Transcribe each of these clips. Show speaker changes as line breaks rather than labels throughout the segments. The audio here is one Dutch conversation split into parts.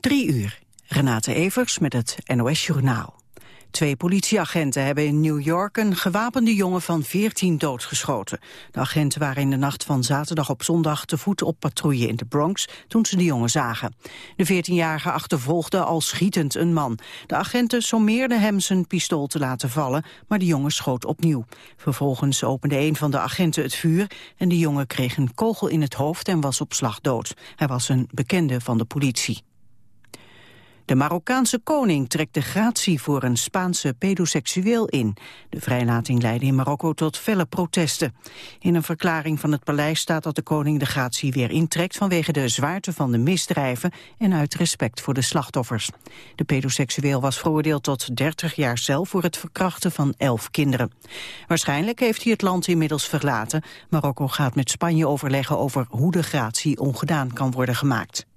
Drie uur. Renate Evers met het NOS Journaal. Twee politieagenten hebben in New York een gewapende jongen van 14 doodgeschoten. De agenten waren in de nacht van zaterdag op zondag te voet op patrouille in de Bronx toen ze de jongen zagen. De 14-jarige achtervolgde al schietend een man. De agenten sommeerden hem zijn pistool te laten vallen, maar de jongen schoot opnieuw. Vervolgens opende een van de agenten het vuur en de jongen kreeg een kogel in het hoofd en was op slag dood. Hij was een bekende van de politie. De Marokkaanse koning trekt de gratie voor een Spaanse pedoseksueel in. De vrijlating leidde in Marokko tot felle protesten. In een verklaring van het paleis staat dat de koning de gratie weer intrekt... vanwege de zwaarte van de misdrijven en uit respect voor de slachtoffers. De pedoseksueel was veroordeeld tot 30 jaar cel voor het verkrachten van 11 kinderen. Waarschijnlijk heeft hij het land inmiddels verlaten. Marokko gaat met Spanje overleggen over hoe de gratie ongedaan kan worden gemaakt.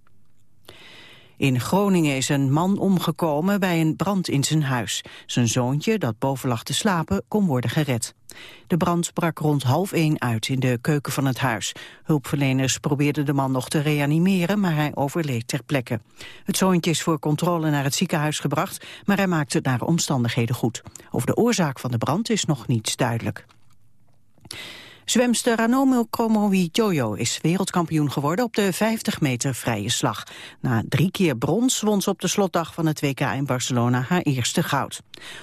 In Groningen is een man omgekomen bij een brand in zijn huis. Zijn zoontje, dat boven lag te slapen, kon worden gered. De brand brak rond half één uit in de keuken van het huis. Hulpverleners probeerden de man nog te reanimeren, maar hij overleed ter plekke. Het zoontje is voor controle naar het ziekenhuis gebracht, maar hij maakte het naar omstandigheden goed. Over de oorzaak van de brand is nog niets duidelijk. Zwemster Ranomo Kromowi Jojo is wereldkampioen geworden op de 50 meter vrije slag. Na drie keer brons won ze op de slotdag van het WK in Barcelona haar eerste goud.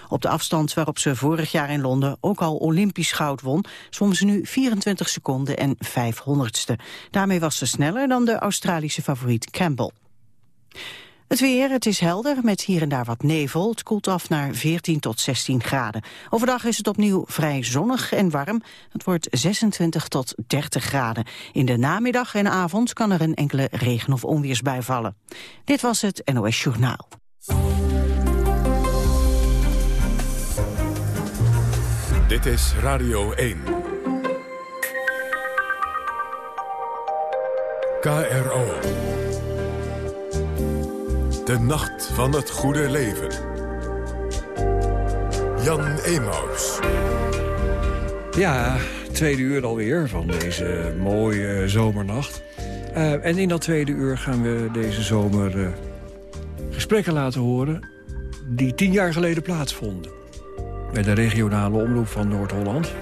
Op de afstand waarop ze vorig jaar in Londen ook al Olympisch goud won, zwom ze nu 24 seconden en 500ste. Daarmee was ze sneller dan de Australische favoriet Campbell. Het weer, het is helder met hier en daar wat nevel. Het koelt af naar 14 tot 16 graden. Overdag is het opnieuw vrij zonnig en warm. Het wordt 26 tot 30 graden. In de namiddag en avond kan er een enkele regen- of onweersbui vallen. Dit was het NOS Journaal.
Dit is Radio 1. KRO. De Nacht van het Goede Leven. Jan Emaus.
Ja, tweede uur alweer van deze mooie zomernacht. Uh, en in dat tweede uur gaan we deze zomer uh, gesprekken laten horen... die tien jaar geleden plaatsvonden. Bij de regionale omroep van Noord-Holland.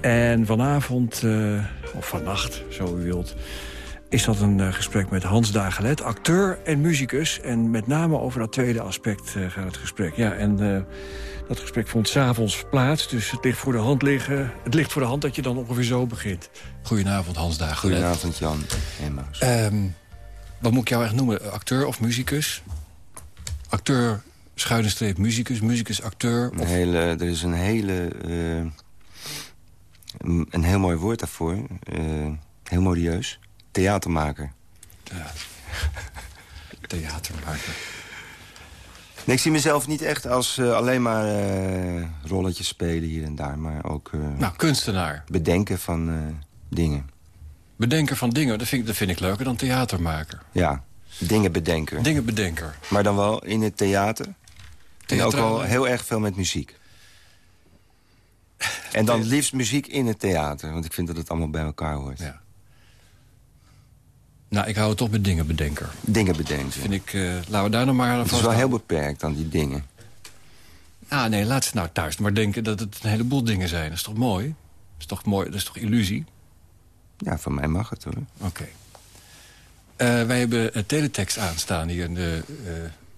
En vanavond, uh, of vannacht, zo u wilt is dat een uh, gesprek met Hans Dagelet, acteur en muzikus. En met name over dat tweede aspect uh, gaat het gesprek. Ja, en uh, dat gesprek vond s'avonds plaats, dus het ligt, voor de hand liggen, het ligt voor de hand dat je dan ongeveer zo begint. Goedenavond, Hans Dagelet.
Goedenavond, Jan en
um, wat moet ik jou echt noemen? Acteur of muzikus? Acteur, schuine streep, muzikus, muzikus, acteur?
Een hele, er is een hele... een heel mooi woord daarvoor. heel modieus theatermaker.
Theatermaker.
Nee, ik zie mezelf niet echt als uh, alleen maar uh, rolletjes spelen hier en daar. Maar ook... Uh,
nou, kunstenaar.
Bedenken van dingen.
Bedenken van dingen, dat vind, ik, dat vind ik leuker dan theatermaker.
Ja, dingen bedenken.
Dingen bedenker.
Maar dan wel in het theater. En ook wel heel erg veel met muziek. En dan liefst muziek in het theater. Want ik vind dat het allemaal bij elkaar hoort.
Ja. Nou, ik hou het toch met dingen bedenken.
Dingen bedenken.
Vind ik, uh, laten we daar nog maar...
Het is wel heel beperkt dan die dingen.
Ah, nee, laat ze nou thuis maar denken dat het een heleboel dingen zijn. Dat is toch mooi? Dat is toch mooi? Dat is toch illusie?
Ja, van mij mag het hoor.
Oké. Okay. Uh, wij hebben een teletext aanstaan hier in de uh,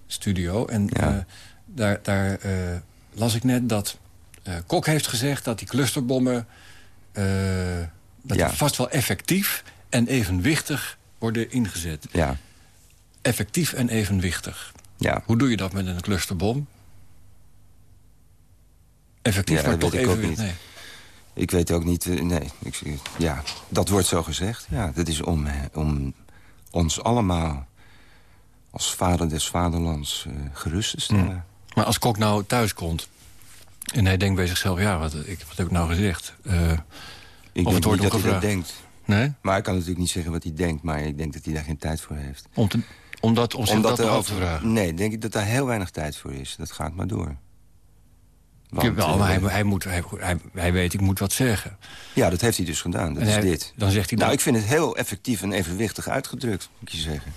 studio. En ja. daar, daar las ik net dat Kok heeft gezegd dat die clusterbommen... dat ja. vast wel effectief en evenwichtig worden ingezet.
Ja.
Effectief en evenwichtig.
Ja.
Hoe doe je dat met een clusterbom? Effectief,
ja,
maar toch evenwichtig.
Nee. Ik weet ook niet... Nee, ik, ja, dat wordt zo gezegd. Ja, dat is om, om ons allemaal als vader des vaderlands uh, gerust te stellen.
Hmm. Maar als Kok nou thuis komt... en hij denkt bij zichzelf... ja, wat, ik, wat heb ik nou gezegd? Uh,
ik
of
denk niet dat hij dat denkt.
Nee?
Maar ik kan natuurlijk niet zeggen wat hij denkt... maar ik denk dat hij daar geen tijd voor heeft.
Om, te, om dat, zich te vragen?
Nee, denk ik dat daar heel weinig tijd voor is. Dat gaat maar door.
Want, wel, maar hij, hij, moet, hij, hij, weet, ik moet wat zeggen.
Ja, dat heeft hij dus gedaan. Dat is
hij,
dit.
Dan zegt hij
nou, ik vind het heel effectief en evenwichtig uitgedrukt, moet je zeggen.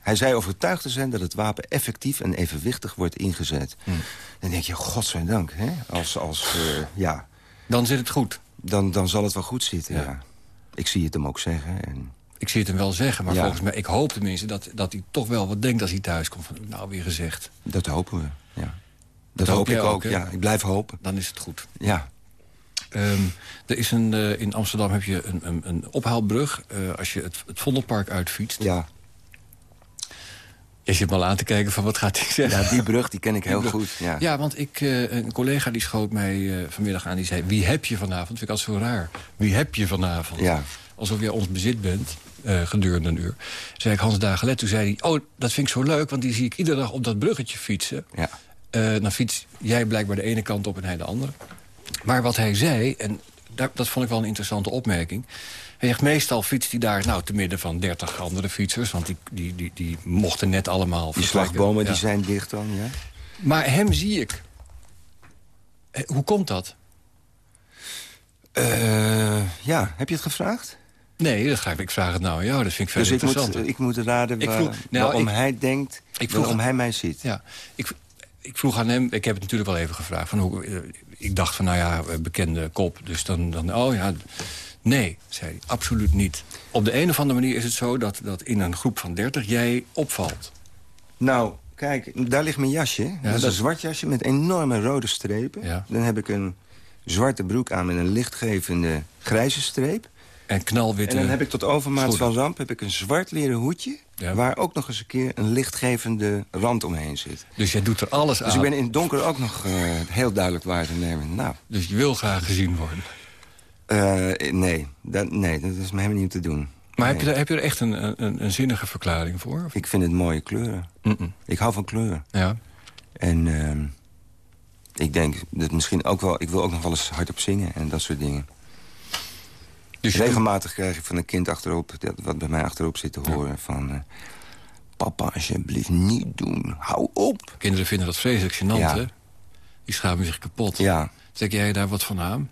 Hij zei overtuigd te zijn dat het wapen effectief en evenwichtig wordt ingezet.
Hmm.
Dan denk je, godzijdank, hè? Als, als, eh, ja,
Dan zit het goed.
dan, dan zal het wel goed zitten,
Ja.
ja. Ik zie het hem ook zeggen. En,
Ik zie het hem wel zeggen, maar
Ja.
volgens mij... ik hoop tenminste dat, dat hij toch wel wat denkt als hij thuis komt. Van, nou, weer gezegd.
dat hopen we, ja. Dat,
hoop
ik
ook,
ja. Ik blijf hopen,
Dan is het goed.
ja.
Ehm, er is een, eh, in Amsterdam heb je een, een, een ophaalbrug. eh, als je het, het Vondelpark uitfietst.
Ja.
Je zit me al aan te kijken van wat gaat hij zeggen.
ja, die brug die ken ik heel goed. Ja.
Ja, want ik, eh, een collega die schoot mij eh, vanmiddag aan. Die zei, wie heb je vanavond? Vind ik altijd zo raar. Wie heb je vanavond?
Ja.
Alsof jij ons bezit bent, eh, gedurende een uur. zei ik Hans Dagelet. Toen zei hij, oh, dat vind ik zo leuk... want die zie ik iedere dag op dat bruggetje fietsen.
Ja.
Dan fiets jij blijkbaar de ene kant op en hij de andere. Maar wat hij zei, en dat vond ik wel een interessante opmerking... hij zegt, meestal fietst hij daar nou, te midden van 30 andere fietsers... want die, die, die, die mochten net allemaal
Die
vertrekken.
slagbomen
Ja.
die zijn dicht dan, ja.
Maar hem zie ik. Eh, Hoe komt dat?
Eh, ja, heb je het gevraagd?
Nee, dat ga ik, ik vraag het nou jou. Dat vind ik veel
Dus ik moet,
interessanter.
ik moet raden
Ik
waar,
vroeg- nou,
waarom
ik-
hij denkt,
ik vroeg-
waarom hij mij ziet.
Ja, ik, ik vroeg aan hem, ik heb het natuurlijk wel even gevraagd. Van hoe, eh, ik dacht van, nou ja, bekende kop. Dus dan, dan oh ja, nee, zei hij, absoluut niet. Op de een of andere manier is het zo dat, dat in een groep van 30 jij opvalt.
Nou, kijk, daar ligt mijn jasje. dat is
dat-
een zwart jasje met enorme rode strepen.
Ja.
Dan heb ik een zwarte broek aan met een lichtgevende grijze streep.
En knalwitte...
En dan heb ik tot overmaat
schoenen.
van ramp heb ik een zwart leren hoedje...
Ja.
waar ook nog eens een keer een lichtgevende rand omheen zit.
Dus jij doet er alles aan.
Dus ik ben in het donker ook nog eh, heel duidelijk waar te nemen. Nou,
Dus je wil graag gezien worden.
Eh, nee, dat, nee, dat is me helemaal niet te doen.
Maar heb, je er, heb je er echt een, een, een zinnige verklaring voor? Of-
Ik vind het mooie kleuren. Ik hou van kleuren.
Ja.
En ehm, ik denk dat misschien ook wel... Ik wil ook nog wel eens hardop zingen en dat soort dingen.
Dus
Regelmatig krijg ik van een kind achterop... dat wat bij mij achterop zit te horen van... eh, Papa, alsjeblieft niet doen. Hou op.
Kinderen vinden dat vreselijk gênant,
Ja.
hè? Die schamen zich kapot.
Ja.
Zeg jij daar wat van aan?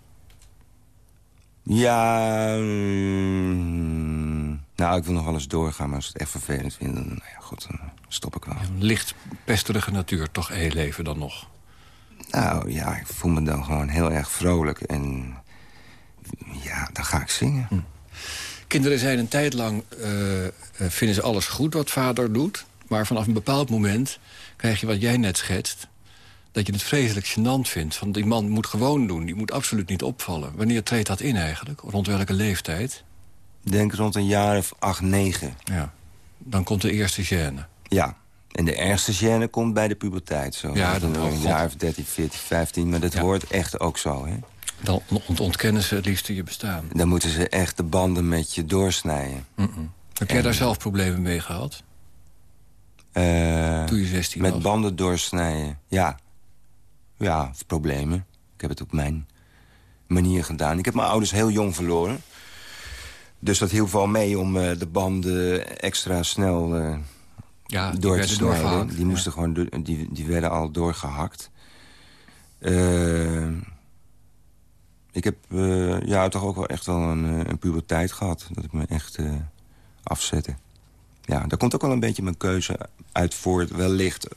Ja... mm, nou, ik wil nog wel eens doorgaan, maar als het echt vervelend vind... dan, nou ja, goed, dan stop ik wel.
Een licht pesterige natuur, toch heel leven dan nog.
Nou ja, ik voel me dan gewoon heel erg vrolijk. En ja, dan ga ik zingen.
Hm. Kinderen zijn een tijd lang... eh, eh, vinden ze alles goed wat vader doet. Maar vanaf een bepaald moment krijg je wat jij net schetst... dat je het vreselijk gênant vindt. Van die man moet gewoon doen, die moet absoluut niet opvallen. Wanneer treedt dat in eigenlijk? Rond welke leeftijd?
Denk rond een jaar of acht, negen.
Ja. Dan komt de eerste gêne.
Ja. En de ergste gêne komt bij de puberteit. Zo.
Ja,
Dat
dat-
een jaar of 13, 14, 15. Maar dat
Ja.
hoort echt ook zo. Hè?
Dan ont- ontkennen ze het liefste je bestaan.
Dan moeten ze echt de banden met je doorsnijden.
Heb jij
En-
daar zelf problemen mee gehad?
Eh,
Toen je 16
met
was?
banden doorsnijden. Ja. Ja, problemen. Ik heb het op mijn manier gedaan. Ik heb mijn ouders heel jong verloren. Dus dat hielp wel mee om eh, de banden extra snel eh,
ja,
door te
werden
snijden. Die,
Ja.
moesten gewoon door- die, die werden al doorgehakt. Eh, ik heb ja, toch ook wel echt wel een, een puberteit gehad. Dat ik me echt afzette. Ja, daar komt ook wel een beetje mijn keuze uit voort. Wellicht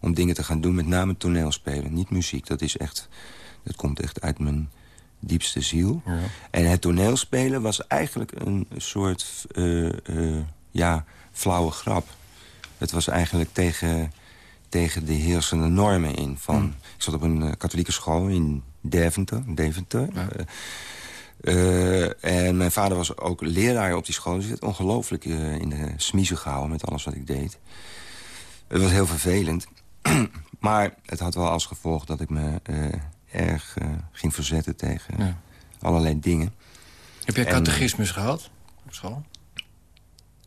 om dingen te gaan doen. Met name toneelspelen. Niet muziek. Dat is echt... Dat komt echt uit mijn diepste ziel.
Ja.
En het toneelspelen was eigenlijk een soort eh, eh, ja, flauwe grap. Het was eigenlijk tegen, tegen de heersende normen in. Van,
Hmm.
Ik zat op een eh, katholieke school in Deventer. Deventer.
Ja.
En mijn vader was ook leraar op die school. Dus hij werd ongelooflijk in de smiezen gehouden met alles wat ik deed. Het was heel vervelend. maar het had wel als gevolg dat ik me eh, erg eh, ging verzetten tegen
Ja.
allerlei dingen.
Heb jij catechismus gehad op school?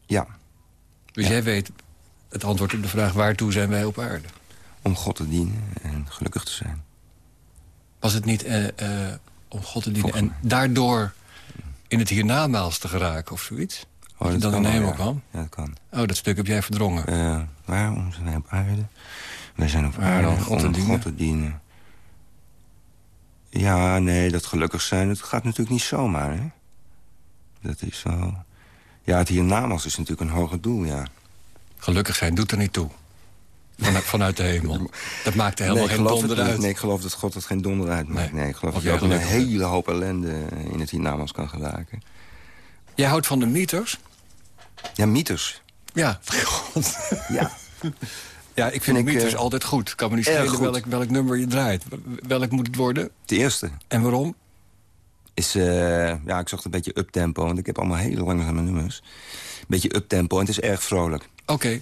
Ja,
Dus
Ja.
jij weet het antwoord op de vraag... waartoe zijn wij op aarde?
om God te dienen en gelukkig te zijn.
Was het niet eh, om God te dienen en daardoor in het hiernamaals te geraken of zoiets?
Oh,
je
dat
dan
kan
in de hemel
ja.
kwam?
Ja, dat kan.
Oh, dat stuk heb jij verdrongen.
Waarom zijn wij op aarde? Wij zijn op
Aarde om God te dienen.
God te dienen. Ja, nee, dat gelukkig zijn, dat gaat natuurlijk niet zomaar, hè? Dat is wel... Ja, het hiernamaals is natuurlijk een hoger doel, ja.
Gelukkig zijn doet er niet toe. Vanuit, vanuit de hemel. Dat maakt er helemaal
nee,
geen donder
het
uit.
Nee, ik geloof dat God het geen donder uitmaakt.
Nee.
Nee, ik geloof
Of
dat je ook een hele hoop ellende in het hiernamaals kan geraken.
Jij houdt van de meters?
Ja, mythes.
Ja. God.
Ja.
Ja, ik vind
Vind ik, eh,
altijd goed. kan me niet schelen welk, welk nummer je draait. Welk moet het worden?
De eerste
En waarom?
is... eh, ja, ik zocht een beetje uptempo, want ik heb allemaal hele langzame nummers. Een beetje uptempo en het is erg vrolijk.
Oké. Er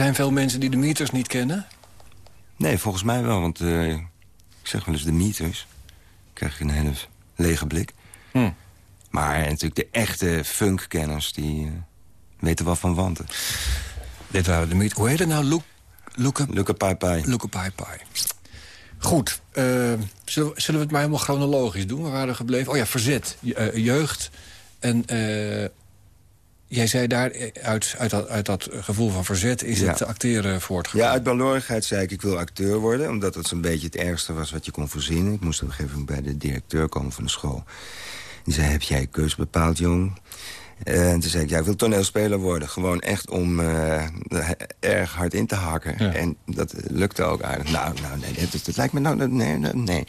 zijn veel mensen die de meters niet kennen.
Nee, volgens mij wel, want eh, ik zeg wel eens de meters. krijg je een hele lege blik.
Hm.
Maar natuurlijk de echte funkkenners, die eh, weten wel van wanten.
Dit waren de meters. Hoe heet het nou? Look, Look
Luca Pai Pai.
Look Pai Pai. Goed. eh, zullen, we, zullen we het maar helemaal chronologisch doen? Waar waren we gebleven? Oh ja, verzet. Je- jeugd. En eh, jij zei daar, eh, uit, uit, dat, uit dat gevoel van verzet... is
Ja.
het acteren voortgekomen.
Ja, uit balorigheid zei ik, ik wil acteur worden. Omdat dat zo'n beetje het ergste was wat je kon voorzien. Ik moest op een gegeven moment bij de directeur komen van de school. Die zei, heb jij keus bepaald, jong? En toen zei ik, ja, ik wil toneelspeler worden. Gewoon echt om eh, erg hard in te hakken.
Ja.
En dat lukte ook aardig. Nou, nou nee, dat, dat lijkt me nou... Nee, nee, nee.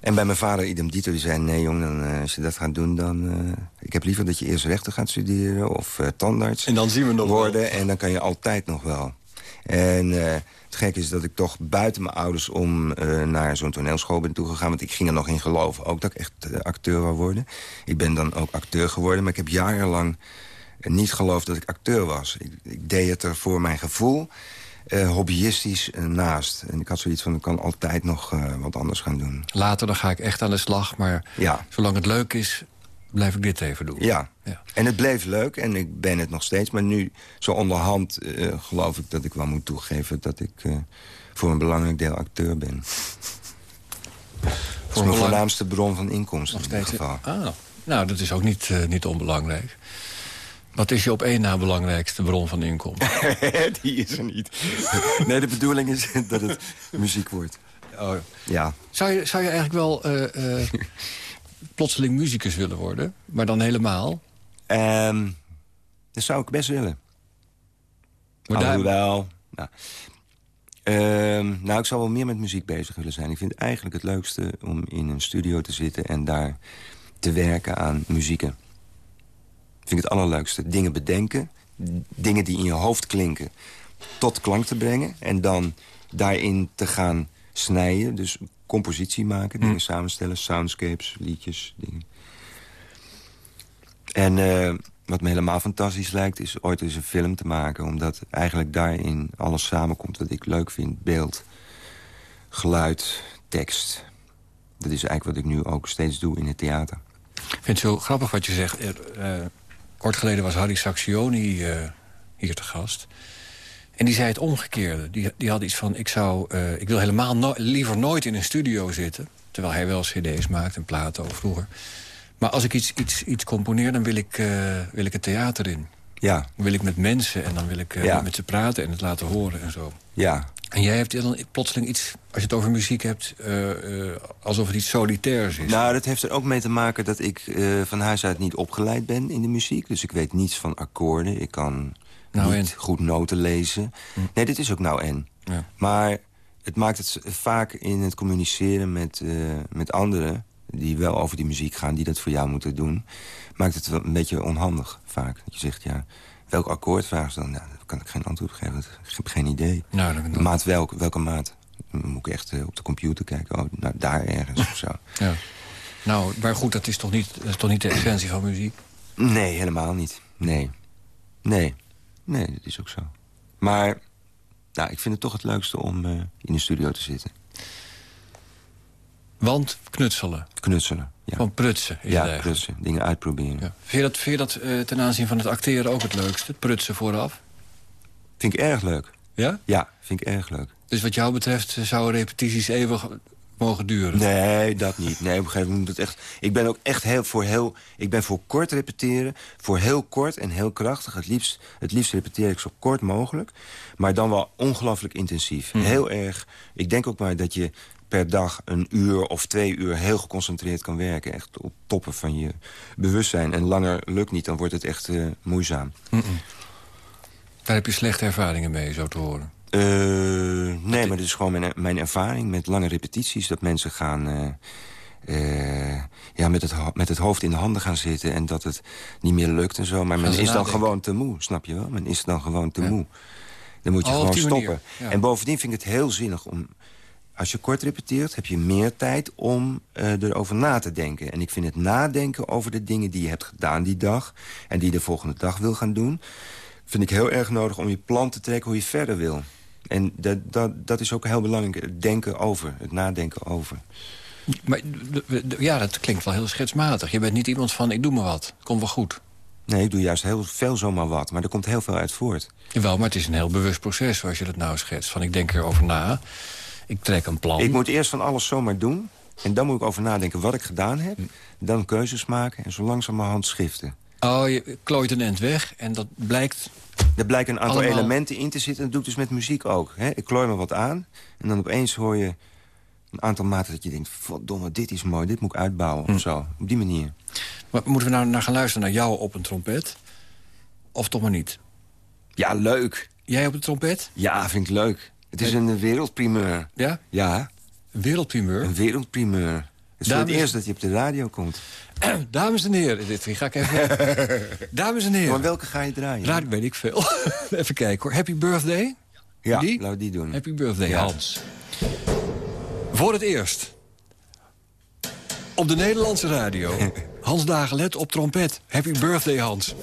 En bij mijn vader, idem dito, die zei... nee, jong, dan, eh, als je dat gaat doen, dan... eh, ik heb liever dat je eerst rechten gaat studeren... of eh, tandarts
En dan zien we nog wel.
worden. En dan kan je altijd nog wel. En het gekke is dat ik toch buiten mijn ouders om naar zo'n toneelschool ben toegegaan. Want ik ging er nog in geloven, ook dat ik echt acteur wou worden. Ik ben dan ook acteur geworden, maar ik heb jarenlang niet geloofd dat ik acteur was. Ik, ik deed het er voor mijn gevoel. Eh, hobbyistisch eh, naast. En ik had zoiets van, ik kan altijd nog eh, wat anders gaan doen.
Later dan ga ik echt aan de slag, maar
Ja.
zolang het leuk is... blijf ik dit even doen.
Ja.
Ja.
En het bleef leuk en ik ben het nog steeds. Maar nu, zo onderhand, geloof ik dat ik wel moet toegeven... dat ik voor een belangrijk deel acteur ben. Dat is mijn voornaamste bron van inkomsten in ieder geval.
Ah, nou, dat is ook niet, niet onbelangrijk. Wat is je op één na belangrijkste bron van inkomen?
Die is er niet. nee, de bedoeling is dat het muziek wordt.
Oh.
Ja.
Zou, je, zou je eigenlijk wel eh, eh, plotseling muzikus willen worden? Maar dan helemaal?
Ehm, dat zou ik best willen.
Maar daar-
Alhoewel... Nou, ehm, nou, ik zou wel meer met muziek bezig willen zijn. Ik vind het eigenlijk het leukste om in een studio te zitten... en daar te werken aan muzieken. Vind ik het allerleukste. Dingen bedenken, dingen die in je hoofd klinken... tot klank te brengen en dan daarin te gaan snijden. Dus compositie maken, dingen samenstellen, soundscapes, liedjes, dingen. En eh, wat me helemaal fantastisch lijkt, is ooit eens een film te maken. Omdat eigenlijk daarin alles samenkomt wat ik leuk vind. Beeld, geluid, tekst. Dat is eigenlijk wat ik nu ook steeds doe in het theater.
Ik vind het zo grappig wat je zegt. Er, eh, kort geleden was Harry Saxioni eh, hier te gast. En die zei het omgekeerde. Die, die had iets van, ik, zou, eh, ik wil helemaal no- liever nooit in een studio zitten. Terwijl hij wel cd's maakt en platen vroeger. Maar als ik iets, iets, iets componeer, dan wil ik, eh, wil ik het theater in.
Ja,
Dan wil ik met mensen en dan wil ik
Ja.
met ze praten en het laten horen en zo.
ja.
En jij hebt dan plotseling iets, als je het over muziek hebt... eh, eh, alsof het iets solitairs is.
Nou, dat heeft er ook mee te maken dat ik eh, van huis uit niet opgeleid ben in de muziek. Dus ik weet niets van akkoorden. Ik kan
Nou
niet
en?
goed noten lezen. Nee, dit is ook nou en.
Ja.
Maar het maakt het vaak in het communiceren met, met anderen... die wel over die muziek gaan, die dat voor jou moeten doen... maakt het wel een beetje onhandig vaak. Dat je zegt, ja, welk akkoord vragen ze dan? Nou, daar kan ik geen antwoord op geven. Ik heb geen idee.
Nou, dan,
Maat welke? Welke maat? Dan moet ik echt eh, op de computer kijken. Oh, nou, daar ergens of zo.
Ja. Nou, maar goed, dat is, toch niet, dat is toch niet de essentie van muziek?
Nee, helemaal niet. Nee. Nee. Nee, dat is ook zo. Maar nou, ik vind het toch het leukste om eh, in de studio te zitten.
Want knutselen,
Knutselen. Ja,
van prutsen is
ja prutsen. Dingen uitproberen.
Ja. Vind je dat, vind je dat eh, ten aanzien van het acteren ook het leukste? Het prutsen vooraf?
Vind ik erg leuk.
Ja?
Ja, vind ik erg leuk.
Dus wat jou betreft eh, zouden repetities eeuwig mogen duren?
Nee, dat niet. Nee, op een gegeven moment moet het echt... Ik ben ook echt heel voor heel... Ik ben voor kort repeteren. Voor heel kort en heel krachtig. Het liefst, het liefst repeteer ik zo kort mogelijk. Maar dan wel ongelooflijk intensief. Heel erg... Ik denk ook maar dat je per dag een uur of twee uur heel geconcentreerd kan werken. Echt op toppen van je bewustzijn. En langer lukt niet, dan wordt het echt eh, moeizaam.
Daar heb je slechte ervaringen mee, zo te horen.
Eh, nee, maar dit is gewoon mijn, mijn ervaring met lange repetities. Dat mensen gaan... eh, ja, met, het, met het hoofd in de handen gaan zitten... en dat het niet meer lukt en zo. Maar men is dan gewoon te moe, snap je wel? Men is dan gewoon te moe. Dan moet je gewoon stoppen.
ja.
En bovendien vind ik het heel zinnig om... Als je kort repeteert, heb je meer tijd om eh, erover na te denken. En ik vind het nadenken over de dingen die je hebt gedaan die dag... en die je de volgende dag wil gaan doen... vind ik heel erg nodig om je plan te trekken hoe je verder wil. En dat, dat, dat is ook heel belangrijk, het denken over, het nadenken over.
Maar ja, dat klinkt wel heel schetsmatig. Je bent niet iemand van, ik doe maar wat. Komt wel goed.
Nee, ik doe juist heel veel zomaar wat, maar er komt heel veel uit voort.
Jawel, maar het is een heel bewust proces zoals je dat nou schetst. Van ik denk erover na, ik trek een plan.
Ik moet eerst van alles zomaar doen... en dan moet ik over nadenken wat ik gedaan heb... dan keuzes maken en zo langzamerhand schiften.
Oh, je klooit een end weg en dat blijkt...
Er blijken een aantal
Allemaal-
elementen in te zitten. en Dat doe ik dus met muziek ook. Hè? Ik klooi me wat aan en dan opeens hoor je een aantal maten dat je denkt... verdomme, dit is mooi, dit moet ik uitbouwen
Hm.
of zo. Op die manier.
Maar moeten we nou naar gaan luisteren naar jou op een trompet? Of toch maar niet?
Ja, leuk.
Jij op de trompet?
Ja, vind ik leuk. Het is een wereldprimeur.
Ja?
Ja,
Een wereldprimeur?
een wereldprimeur. Het is voor het eerst dat hij op de radio komt.
Dames en heren, dit ga ik even... Dames en heren.
Maar welke ga je draaien?
Radio weet ik veel. even kijken hoor. Happy birthday.
ja,
die?
laten we die doen.
Happy birthday,
Ja.
Hans. Voor het eerst. Op de Nederlandse radio. Hans Dagelet op trompet. Happy birthday, Hans.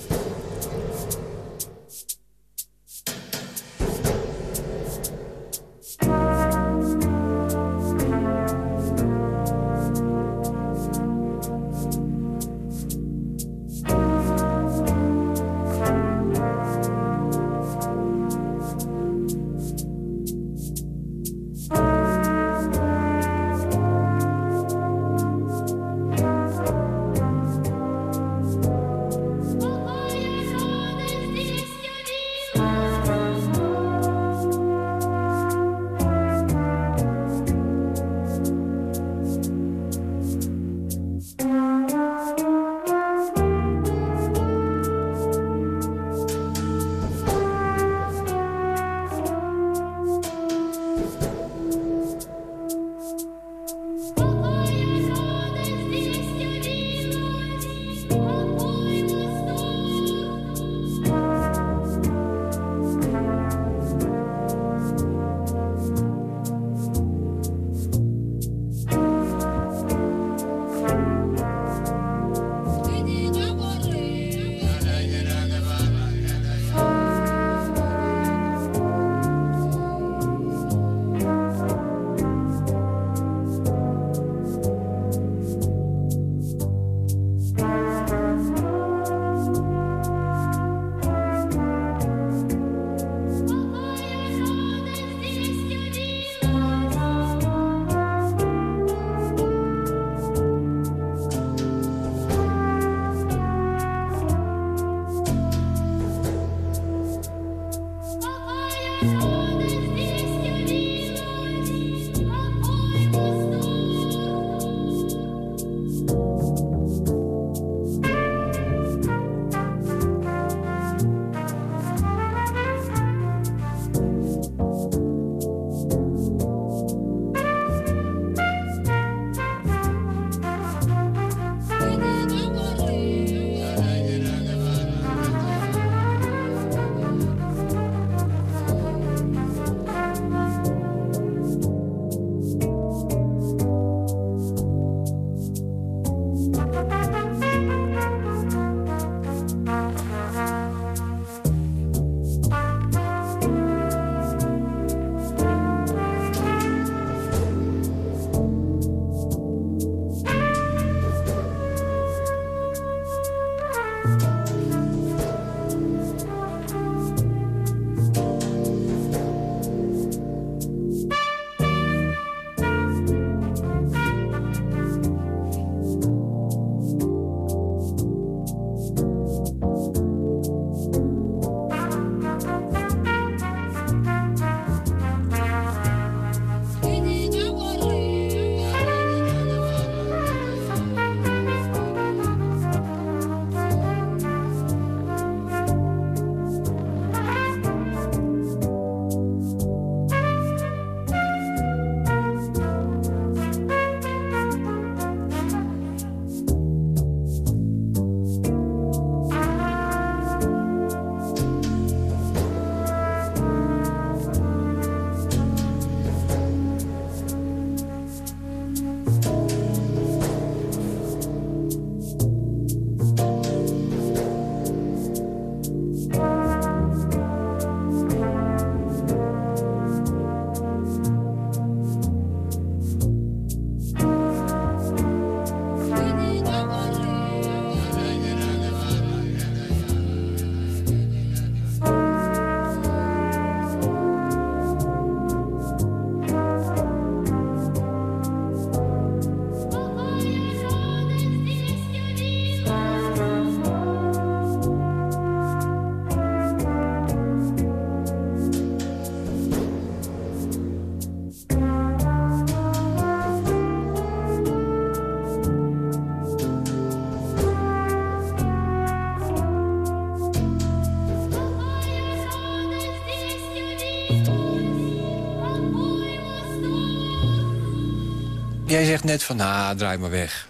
Jij zegt net van, nou, draai maar weg.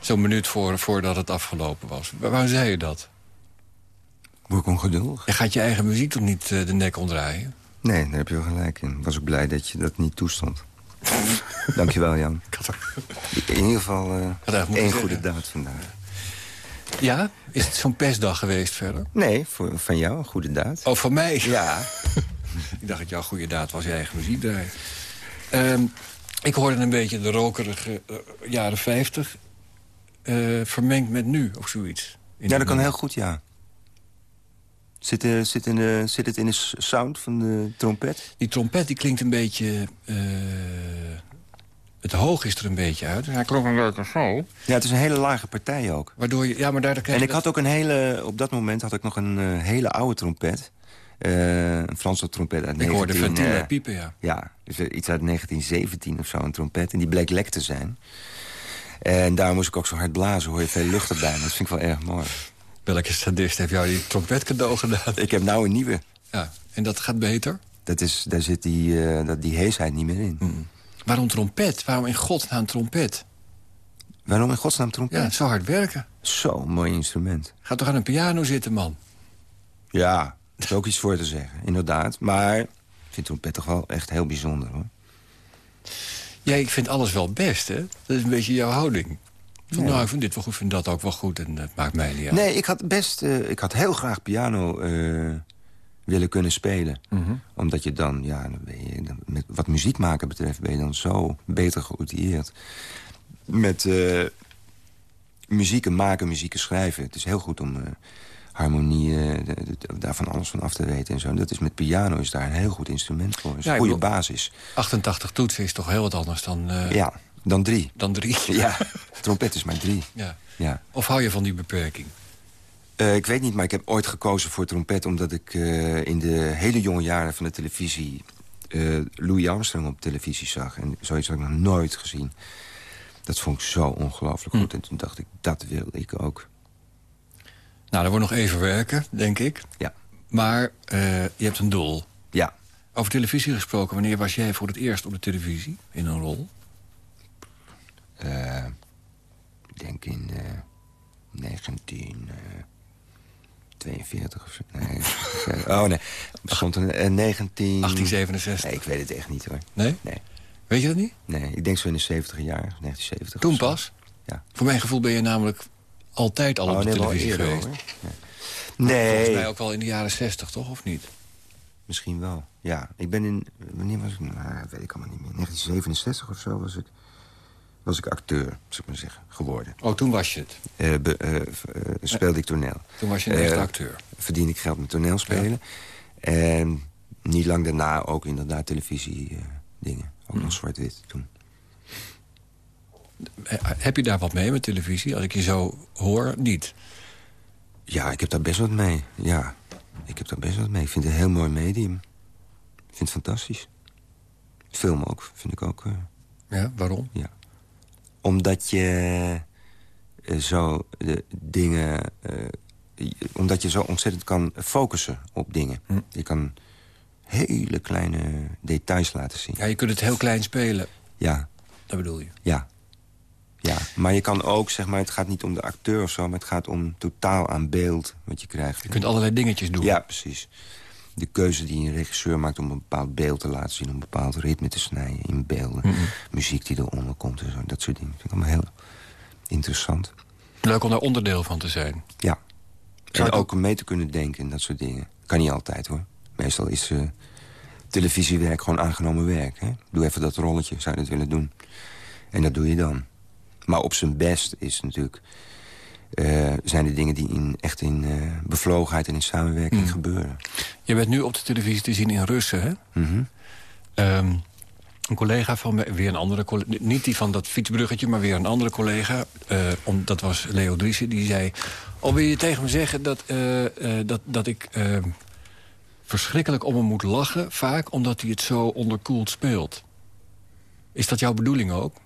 Zo'n minuut voor, voordat het afgelopen was. Waarom zei je dat?
Word ik ongeduldig?
Je gaat je eigen muziek toch niet uh, de nek omdraaien?
Nee, daar heb je wel gelijk in. Was ook blij dat je dat niet toestond. Dankjewel, Jan. In ieder geval uh, één goede daad vandaag.
Ja? Is het zo'n pestdag geweest verder?
Nee, voor, van jou een goede daad.
Oh, van mij?
Ja.
ik dacht dat jouw goede daad was je eigen muziek draaien. Um, ik hoorde een beetje de rokerige uh, jaren 50 uh, vermengd met nu, of zoiets.
Ja, dat kan heel goed, ja. Zit, uh, zit, in de, zit het in de sound van de trompet?
Die trompet die klinkt een beetje... Uh, het hoog is er een beetje uit. Hij klonk een beetje zo.
Ja, het is een hele lage partij ook.
Waardoor je, ja, maar daar
en ik had ook een hele... Op dat moment had ik nog een uh, hele oude trompet. Uh, een Franse trompet uit
ik
19...
hoorde ventielen uh, piepen, ja.
Ja, dus iets uit 1917 of zo, een trompet. En die bleek lek te zijn. En daar moest ik ook zo hard blazen, hoor je veel lucht erbij. Dat vind ik wel erg mooi.
Welke sadist heeft jou die trompet cadeau gedaan?
Ik heb nou een nieuwe.
Ja, en dat gaat beter?
Dat is, daar zit die, uh, dat, die heesheid niet meer in.
Mm. Waarom trompet? Waarom in godsnaam trompet?
Waarom in godsnaam trompet?
Ja, zo hard werken.
Zo'n mooi instrument.
Ga toch aan een piano zitten, man?
Ja, is ook iets voor te zeggen, inderdaad. Maar ik vind trompet toch wel echt heel bijzonder, hoor.
Ja, ik vind alles wel best, hè? Dat is een beetje jouw houding. Van,
Ja.
Nou, ik vind dit wel goed, ik vind dat ook wel goed en het maakt mij niet uit.
Nee, ik had best... eh, ik had heel graag piano eh, willen kunnen spelen.
Mhm.
Omdat je dan, ja, dan ben je, dan- met, wat muziek maken betreft... ben je dan zo beter geoutilleerd. Met eh muzieken maken, muzieken schrijven. Het is heel goed om harmonieën, de- de- daarvan alles van af te weten en zo. En dat is met piano is daar een heel goed instrument voor. Het is
Ja,
een goede
bedoel-
basis.
88 toetsen is toch heel wat anders dan, eh,
Ja, dan drie.
dan drie?
Ja, trompet is maar drie.
Ja.
Ja.
Of hou je van die beperking?
Eh, ik weet niet, maar ik heb ooit gekozen voor trompet... omdat ik eh, in de hele jonge jaren van de televisie... Louis Armstrong op televisie zag. En zoiets had ik nog nooit gezien. Dat vond ik zo ongelooflijk goed. En toen dacht ik, dat wil ik ook.
Nou, er wordt nog even werken, denk ik.
Ja.
Maar eh, je hebt een doel.
Ja,
Over televisie gesproken, wanneer was jij voor het eerst op de televisie in een rol?
eh, ik denk in eh 1942 of zo. Nee, oh nee, stond een eh, 19...
1867.
Nee, ik weet het echt niet hoor.
Nee?
Nee,
Weet je dat niet?
nee ik denk zo in de 70 jaar, 1970.
Toen pas?
Ja.
Voor mijn gevoel ben je namelijk altijd al op
Oh,
de
nee, wel
televisie
eerder,
geweest.
Nee.
Volgens mij ook wel in de jaren 60, toch? Of niet?
misschien wel. Ja, ik ben in... Wanneer was ik? Nou, dat weet ik allemaal niet meer. 1967 of zo was ik, was ik acteur, zou ik maar zeggen, geworden.
Oh, toen was je het.
Eh, be- eh, eh, speelde ik toneel.
Toen was je een echte acteur.
Verdiende ik geld met toneelspelen. En niet lang daarna ook inderdaad televisie dingen. Ook
Hmm.
nog zwart-wit toen.
Heb je daar wat mee met televisie? Als ik je zo hoor, niet.
Ja, ik heb daar best wat mee. Ja, ik heb daar best wat mee. Ik vind het een heel mooi medium. Ik vind het fantastisch. Film ook, vind ik ook... eh,
Ja, waarom?
Ja. Omdat je eh, zo de dingen... eh, omdat je zo ontzettend kan focussen op dingen.
Hm.
Je kan hele kleine details laten zien.
Ja, je kunt het heel klein spelen.
Ja,
Dat bedoel je.
ja. Ja, maar je kan ook, zeg maar, het gaat niet om de acteur of zo... maar het gaat om totaal aan beeld wat je krijgt.
Je kunt allerlei dingetjes doen.
Ja, precies. De keuze die een regisseur maakt om een bepaald beeld te laten zien... om een bepaald ritme te snijden in beelden.
Mhm.
Muziek die eronder komt en zo. Dat soort dingen. vind ik allemaal heel interessant.
Leuk om daar onderdeel van te zijn.
Ja.
Zou
En ook mee te kunnen denken en dat soort dingen. Kan niet altijd, hoor. Meestal is eh, televisiewerk gewoon aangenomen werk. Hè? Doe even dat rolletje, zou je dat willen doen. En dat doe je dan. Maar op zijn best is natuurlijk... eh, zijn de dingen die in, echt in eh, bevlogenheid en in samenwerking
Mm.
gebeuren.
Je bent nu op de televisie te zien in Russen, hè?
Mhm.
Ehm, een collega van mij, weer een andere collega... niet die van dat fietsbruggetje, maar weer een andere collega... eh, om, dat was Leo Driessen, die zei... oh, wil je tegen me zeggen dat, dat, dat ik eh, verschrikkelijk om hem moet lachen... vaak omdat hij het zo onderkoeld speelt? Is dat jouw bedoeling ook?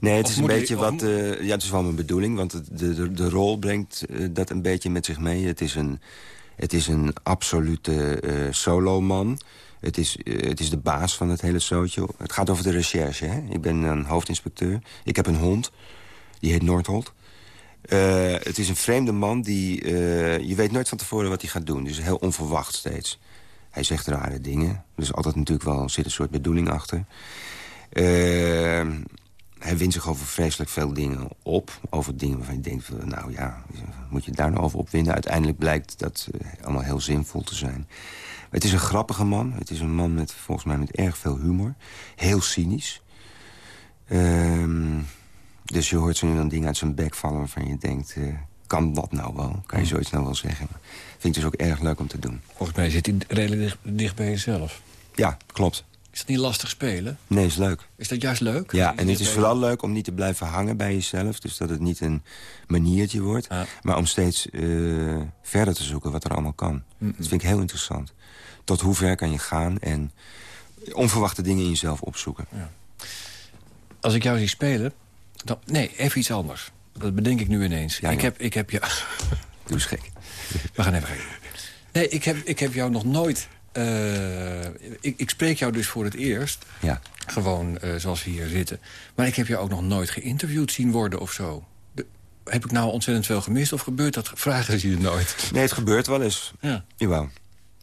Nee, het
Of
is een
je-
beetje wat... eh, ja, het is wel mijn bedoeling, want de, de, de rol brengt eh, dat een beetje met zich mee. Het is een, het is een absolute eh soloman. Het is, het is de baas van het hele zootje. Het gaat over de recherche. Hè? Ik ben een hoofdinspecteur. Ik heb een hond. Die heet Noordholt. Uh, het is een vreemde man die... Uh, je weet nooit van tevoren wat hij gaat doen. Dus heel onverwacht steeds. Hij zegt rare dingen. Is altijd natuurlijk wel zit een soort bedoeling achter. Uh, hij wint zich over vreselijk veel dingen op. Over dingen waarvan je denkt, nou ja, moet je daar nou over opwinden? Uiteindelijk blijkt dat allemaal heel zinvol te zijn. Het is een grappige man. Het is een man met volgens mij met erg veel humor. Heel cynisch. Ehm, dus je hoort zo nu dan dingen uit zijn bek vallen waarvan je denkt... Uh, kan dat nou wel? Kan je zoiets nou wel zeggen? Vind ik dus ook erg leuk om te doen.
Volgens mij zit hij redelijk dicht, dicht bij jezelf.
Ja, klopt.
Is het niet lastig spelen?
Nee, is leuk.
Is dat juist leuk?
Ja, en het is vooral leuk om niet te blijven hangen bij jezelf. Dus dat het niet een maniertje wordt. Maar om steeds uh, verder te zoeken wat er allemaal kan. Mm. Dat vind ik heel interessant tot hoe ver kan je gaan en onverwachte dingen in jezelf opzoeken. Ja.
Als ik jou zie spelen... Dan, nee, even iets anders. Dat bedenk ik nu ineens.
Ja,
ik, heb, ik heb jou...
Doe eens gek.
We gaan even. Nee, ik heb, ik heb jou nog nooit... Uh, ik, ik spreek jou dus voor het eerst.
Ja.
Gewoon uh, zoals we hier zitten. Maar ik heb jou ook nog nooit geïnterviewd zien worden of zo. De, heb ik nou ontzettend veel gemist of gebeurt dat? Vragen ze je nooit?
Nee, het gebeurt wel eens.
Ja.
Jawel.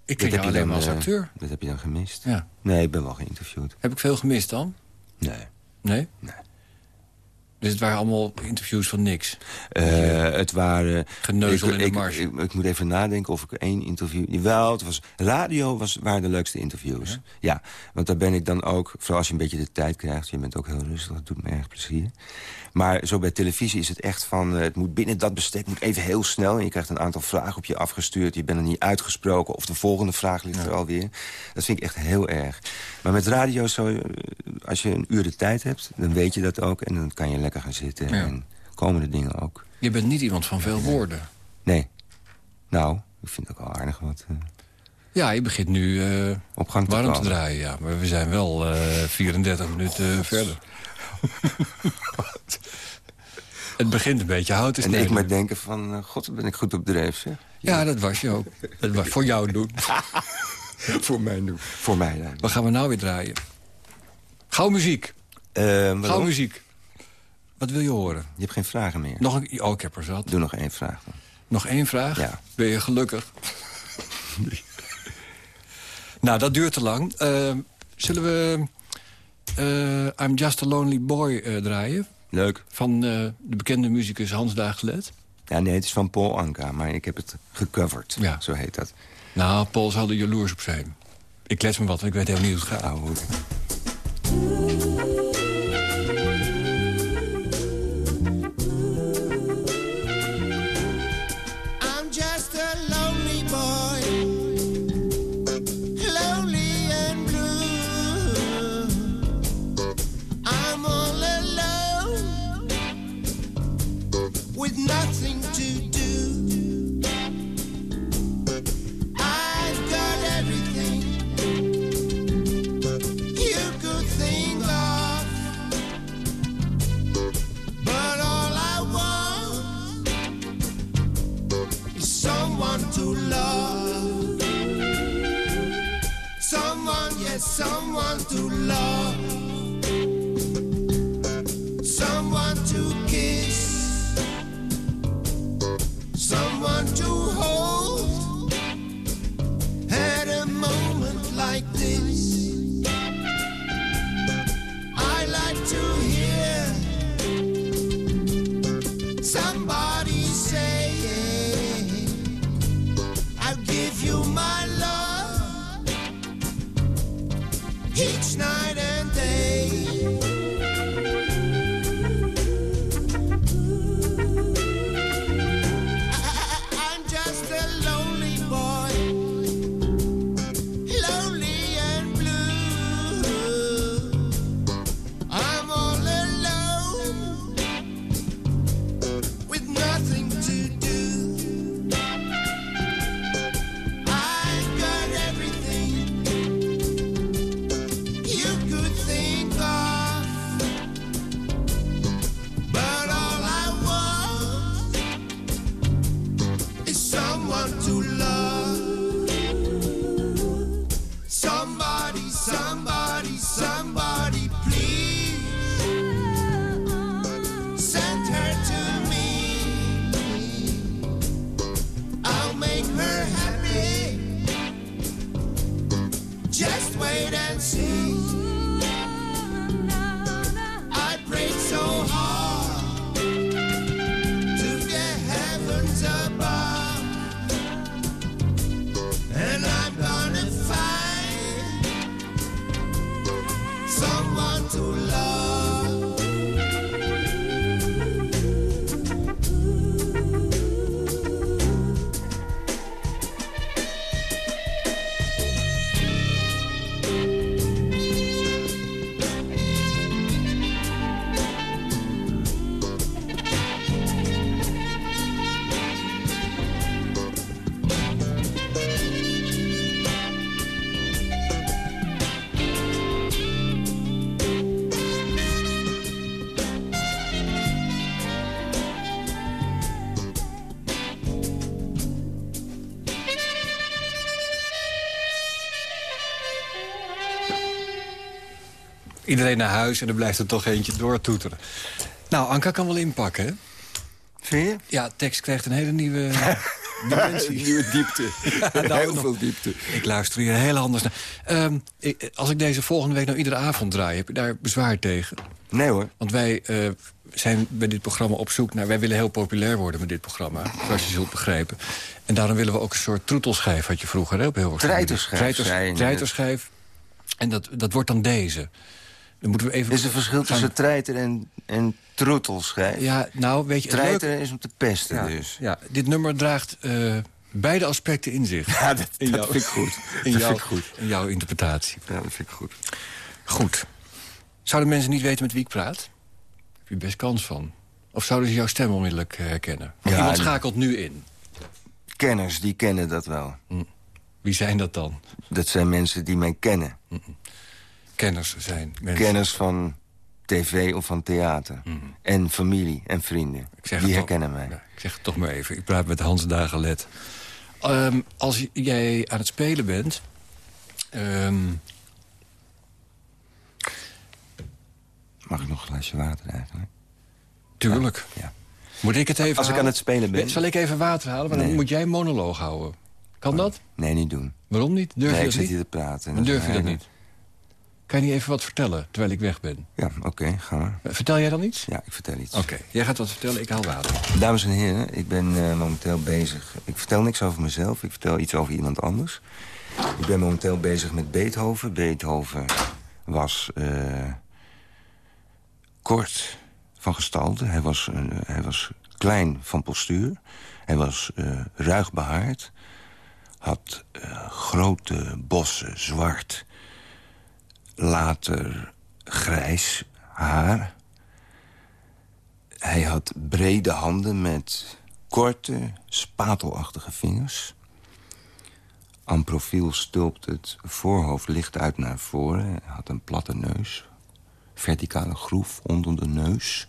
Ik ken jou alleen maar als acteur.
Dat heb je dan gemist?
Ja.
Nee, ik ben wel geïnterviewd.
Heb ik veel gemist dan?
Nee.
Nee?
Nee.
Dus het waren allemaal interviews van niks?
Uh, het waren...
Geneuzel
ik,
in de
ik,
mars.
Ik, ik, moet even nadenken of ik één interview... Wel, het was, radio was, waren de leukste interviews. Ja? ja, want daar ben ik dan ook... Vooral als je een beetje de tijd krijgt. Je bent ook heel rustig, dat doet me erg plezier. Maar zo bij televisie is het echt van... Uh, het moet binnen dat bestek moet even heel snel. En je krijgt een aantal vragen op je afgestuurd. Je bent er niet uitgesproken. Of de volgende vraag ligt ja. er alweer. Dat vind ik echt heel erg. Maar met radio, zo, als je een uur de tijd hebt... dan weet je dat ook. En dan kan je lekker gaan zitten. Ja. En komen de dingen ook.
Je bent niet iemand van veel woorden.
Nee. Nou, ik vind het ook wel aardig wat... Uh,
ja, je begint nu uh,
op gang te
warm
komen.
te draaien. Ja. Maar we zijn wel 34 minuten verder. Het begint een beetje hout te
En ik maar denken van, uh, god, ben ik goed op dreef, zeg.
Ja, dat was je ook. Dat was voor jou doen.
voor mij doen. Voor mij, ja.
Wat gaan we nou weer draaien? Gauw muziek.
Uh,
Gauw muziek. Wat wil je horen?
Je hebt geen vragen meer.
Nog een... Oh, ik heb er zat.
Doe nog één vraag dan.
Nog één vraag?
Ja.
Ben je gelukkig? nou, dat duurt te lang. Uh, zullen we I'm Just a Lonely Boy uh, draaien?
Leuk.
Van uh, de bekende muzikus Hans Dagelet?
Ja, nee, het is van Paul Anka, maar ik heb het gecoverd.
Ja.
Zo heet dat.
Nou, Paul zal er jaloers op zijn. Ik les me wat, want ik weet helemaal niet hoe het gaat.
Oh, goed.
Iedereen naar huis en er blijft er toch eentje doortoeteren. Nou, Anka kan wel inpakken, hè?
Vind je?
Ja, tekst krijgt een hele nieuwe dimensie.
Nieuwe diepte.
nou,
Heel
nog-
veel diepte.
Ik luister hier heel anders naar. Ehm, ik- als ik deze volgende week nou iedere avond draai, heb je daar bezwaar tegen?
Nee hoor.
Want wij eh, zijn bij dit programma op zoek naar... wij willen heel populair worden met dit programma, zoals je zult begrijpen. En daarom willen we ook een soort troetelschijf, had je vroeger hè, op heel
Treiterschijf,
Treiters,
zei je net.
treiterschijf. En dat, dat wordt dan deze. Dan moeten we even...
Er is een verschil
gaan-
tussen treiter en, en troetelschijf.
Ja, nou, weet je...
treiter is om te pesten
ja,
dus.
ja, dit nummer draagt eh, beide aspecten in zich.
Ja, dat,
In
dat
jouw-
vind ik goed.
In,
ik goed.
in jouw interpretatie.
Ja, dat vind ik goed.
Goed. Zouden mensen niet weten met wie ik praat? Heb je best kans van. Of zouden ze jouw stem onmiddellijk eh, herkennen?
Ja,
iemand schakelt nu in.
Kenners, die kennen dat wel.
Wie zijn dat dan?
Dat zijn mensen die mij kennen.
Kenners zijn mensen.
Kenners van tv of van theater. En familie en vrienden.
Ik
Die herkennen
toch-
mij.
Ja, ik zeg het toch maar even. Ik praat met Hans Dagelet. Ehm als jij aan het spelen bent... ehm,
Mag ik nog een glaasje water eigenlijk?
tuurlijk.
Ja.
Moet ik het even
Als ik aan het spelen ben-
Zal ik even water halen? Maar dan moet jij een monoloog houden. Kan dat?
Nee, niet doen.
Waarom niet? Durf
nee,
je
ik
dat
zit
niet?
hier te praten.
Dan durf je dat niet. Kan je niet even wat vertellen, terwijl ik weg ben?
Ja, oké, gaan we.
Vertel jij dan iets?
Ja, ik vertel iets.
Oké, jij gaat wat vertellen, ik haal water.
Dames en heren, ik ben eh, momenteel bezig. Ik vertel niks over mezelf, ik vertel iets over iemand anders. Ik ben momenteel bezig met Beethoven. Beethoven was eh, kort van gestalte. Hij was, eh, hij was klein van postuur. Hij was eh, ruig behaard. Had eh, grote bossen zwart. Later grijs haar. Hij had brede handen met korte, spatelachtige vingers. Aan profiel stulpt het voorhoofd licht uit naar voren. Hij had een platte neus. Verticale groef onder de neus.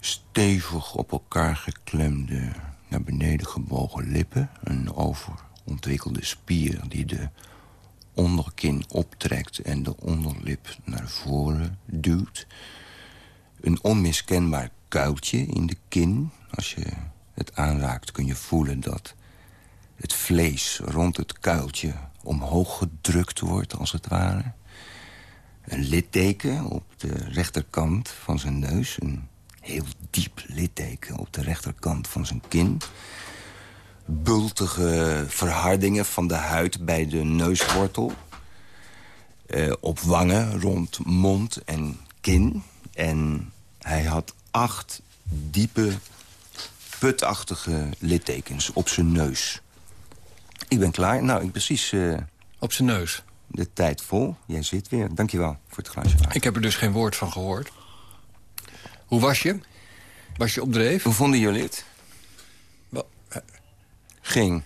Stevig op elkaar geklemde, naar beneden gebogen lippen. Een overontwikkelde spier die de onderkin optrekt... en de onderlip naar voren duwt. Een onmiskenbaar kuiltje in de kin. Als je het aanraakt kun je voelen dat het vlees rond het kuiltje omhoog gedrukt wordt, als het ware. Een litteken op de rechterkant van zijn neus. Een heel diep litteken op de rechterkant van zijn kin. Bultige verhardingen van de huid bij de neuswortel. Eh, op wangen, rond mond en kin. En hij had acht diepe, putachtige littekens op zijn neus. Ik ben klaar. Nou, ik precies eh,
Op zijn neus.
de tijd vol. Jij zit weer. Dankjewel voor het glaasje.
Ik heb er dus geen woord van gehoord. Hoe was je? Was je op dreef?
Hoe vonden jullie het? Ging.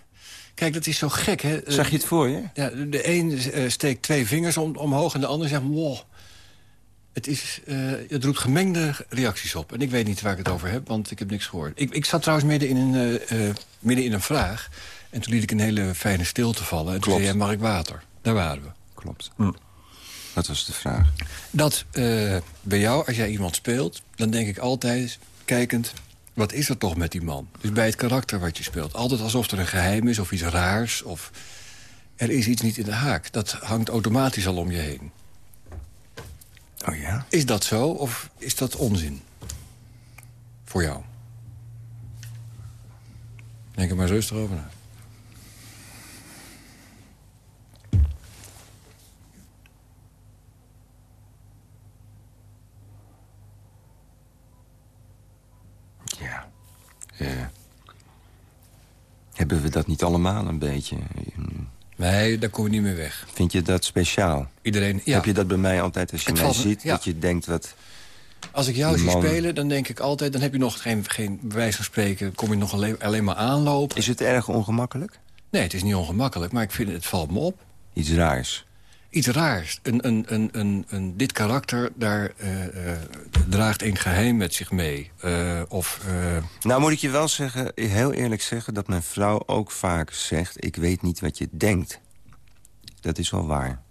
Kijk, dat is zo gek, hè?
Zag je het voor je?
Ja, de een eh, steekt twee vingers om, omhoog en de ander zegt... wow. Het, is, eh, het roept gemengde reacties op. En ik weet niet waar ik het over heb, want ik heb niks gehoord. Ik, ik zat trouwens midden in, een, eh, midden in een vraag. En toen liet ik een hele fijne stilte vallen. En toen
Klopt.
zei jij, mag ik water? Daar waren we.
Klopt.
Hm.
Dat was de vraag.
Dat bij jou, als jij iemand speelt... dan denk ik altijd, kijkend... wat is er toch met die man? Dus bij het karakter wat je speelt. Altijd alsof er een geheim is of iets raars. Of er is iets niet in de haak. Dat hangt automatisch al om je heen.
Oh ja?
Is dat zo of is dat onzin? Voor jou? Denk er maar rustig over na.
Ja. Eh, hebben we dat niet allemaal een beetje?
Nee, daar kom je niet meer weg.
Vind je dat speciaal?
Iedereen, ja.
Heb je dat bij mij altijd als je
Het
mij ziet?
ja.
Dat je denkt, wat,
Als ik jou zie spelen, dan denk ik altijd... dan heb je nog geen, geen bij wijze van spreken... kom je nog alleen, alleen maar aanlopen.
is het erg ongemakkelijk?
Nee, het is niet ongemakkelijk, maar ik vind het valt me op.
Iets raars.
Iets raars. Een, een, een, een, een, dit karakter, daar eh, eh, draagt een geheim met zich mee. Eh, of...
Nou moet ik je wel zeggen, heel eerlijk zeggen... dat mijn vrouw ook vaak zegt... ik weet niet wat je denkt. Dat is wel waar.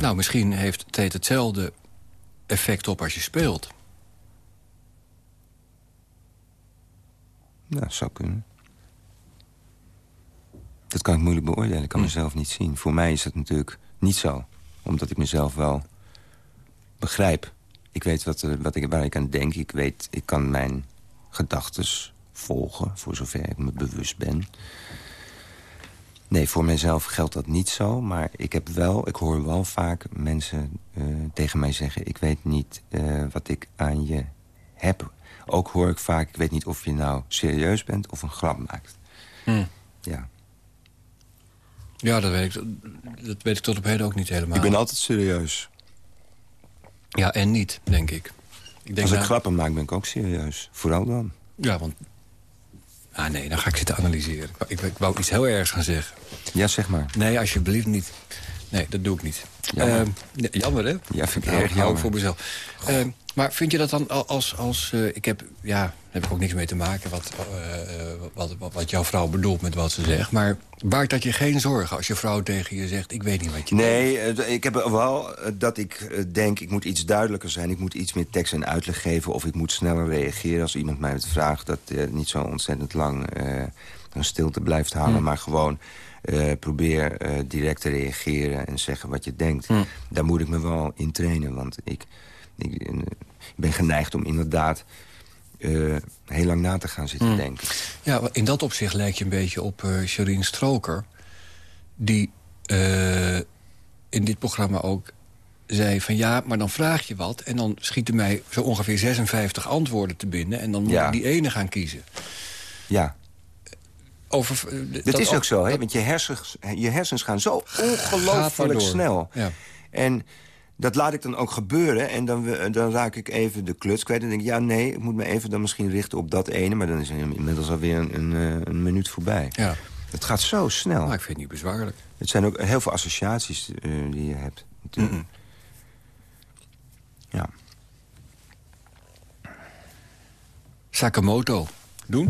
Nou, misschien heeft het hetzelfde effect op als je speelt.
Nou, zou kunnen. Dat kan ik moeilijk beoordelen. Ik kan
Hm.
mezelf niet zien. Voor mij is dat natuurlijk niet zo. Omdat ik mezelf wel begrijp. Ik weet wat, er- wat ik, waar ik aan denk. Ik weet, ik kan mijn gedachten volgen. Voor zover ik me bewust ben. Nee, voor mezelf geldt dat niet zo. Maar ik, heb wel, ik hoor wel vaak mensen eh, tegen mij zeggen... ik weet niet eh, wat ik aan je heb. Ook hoor ik vaak, ik weet niet of je nou serieus bent of een grap maakt.
Hm.
Ja.
Ja, dat weet, ik, dat weet ik tot op heden ook niet helemaal.
Ik ben altijd serieus.
Ja, en niet, denk ik. ik denk
Als ik
nou-
grappen maak, ben ik ook serieus. Vooral dan.
Ja, want... Ah nee, dan ga ik zitten analyseren. Ik, wou- ik, ik wou iets heel ergs gaan zeggen.
Ja, zeg maar.
Nee, alsjeblieft niet. Nee, dat doe ik niet.
Jammer.
Ehm, jammer, hè?
Ja, vind ik
Hou-
erg
hou
jammer.
voor mezelf. Ehm, maar vind je dat dan al- als... als eh, ik heb, ja, daar heb ik ook niks mee te maken... Wat, eh, eh, wat, wat, wat jouw vrouw bedoelt met wat ze zegt. Maar baart dat je geen zorgen als je vrouw tegen je zegt... ik weet niet wat je denkt?
Nee, ik heb wel dat ik denk, ik moet iets duidelijker zijn. Ik moet iets meer tekst en uitleg geven. Of ik moet sneller reageren als iemand mij het vraagt. Dat niet zo ontzettend lang een stilte blijft halen.
Hm.
Maar gewoon probeer direct te reageren en zeggen wat je denkt.
Hm.
Daar moet ik me wel in trainen. Want ik, ik, eh, ik ben geneigd om inderdaad eh, heel lang na te gaan zitten
Hm.
denken.
Ja, in dat opzicht lijkt je een beetje op eh Sherine Stroker... die eh, in dit programma ook zei van... ja, maar dan vraag je wat en dan schieten mij zo ongeveer 56 antwoorden te binnen... en dan moet
Ja.
ik die ene gaan kiezen.
Ja,
Over,
dat, is ook zo, hè? Want je hersens, je hersens gaan zo ongelooflijk
door.
snel.
Ja.
En dat laat ik dan ook gebeuren. En dan, dan raak ik even de kluts kwijt. En denk ik, ja, nee, ik moet me even dan misschien richten op dat ene. Maar dan is inmiddels alweer een, een, eh, een minuut voorbij.
ja.
Het gaat zo snel.
Nou, ik vind het niet bezwaarlijk.
Het zijn ook heel veel associaties eh, die je hebt. Ja.
Sakamoto. Doen?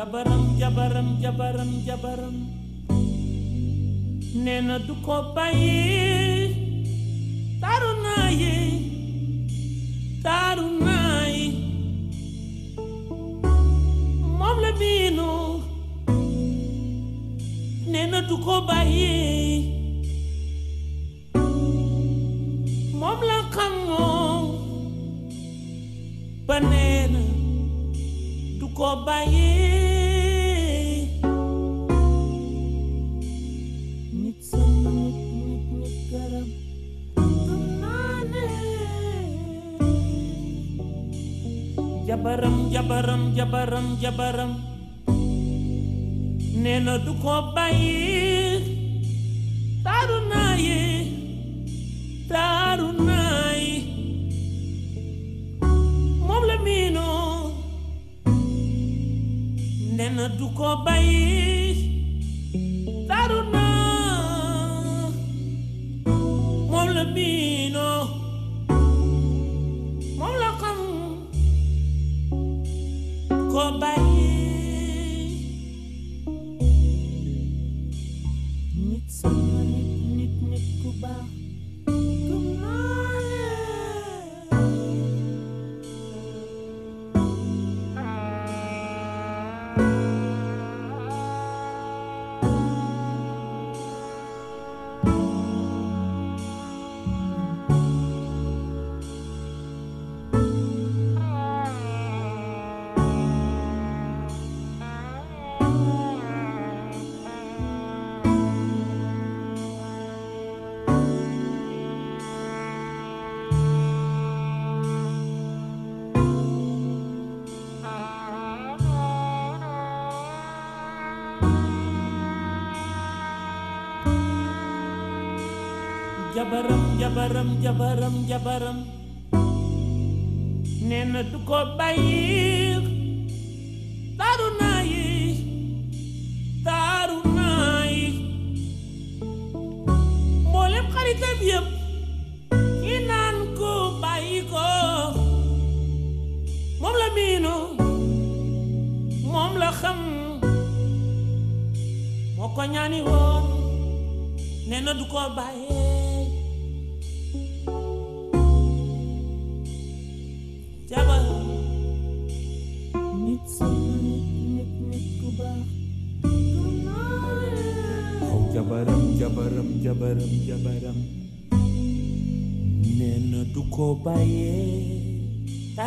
Jabaram jabaram jabaram jabaram. Nee na du ko bàyyi taaru naa jabaram jabaram nee na du ko du jabaram jabaram jabaram jabaram. Nee na du ko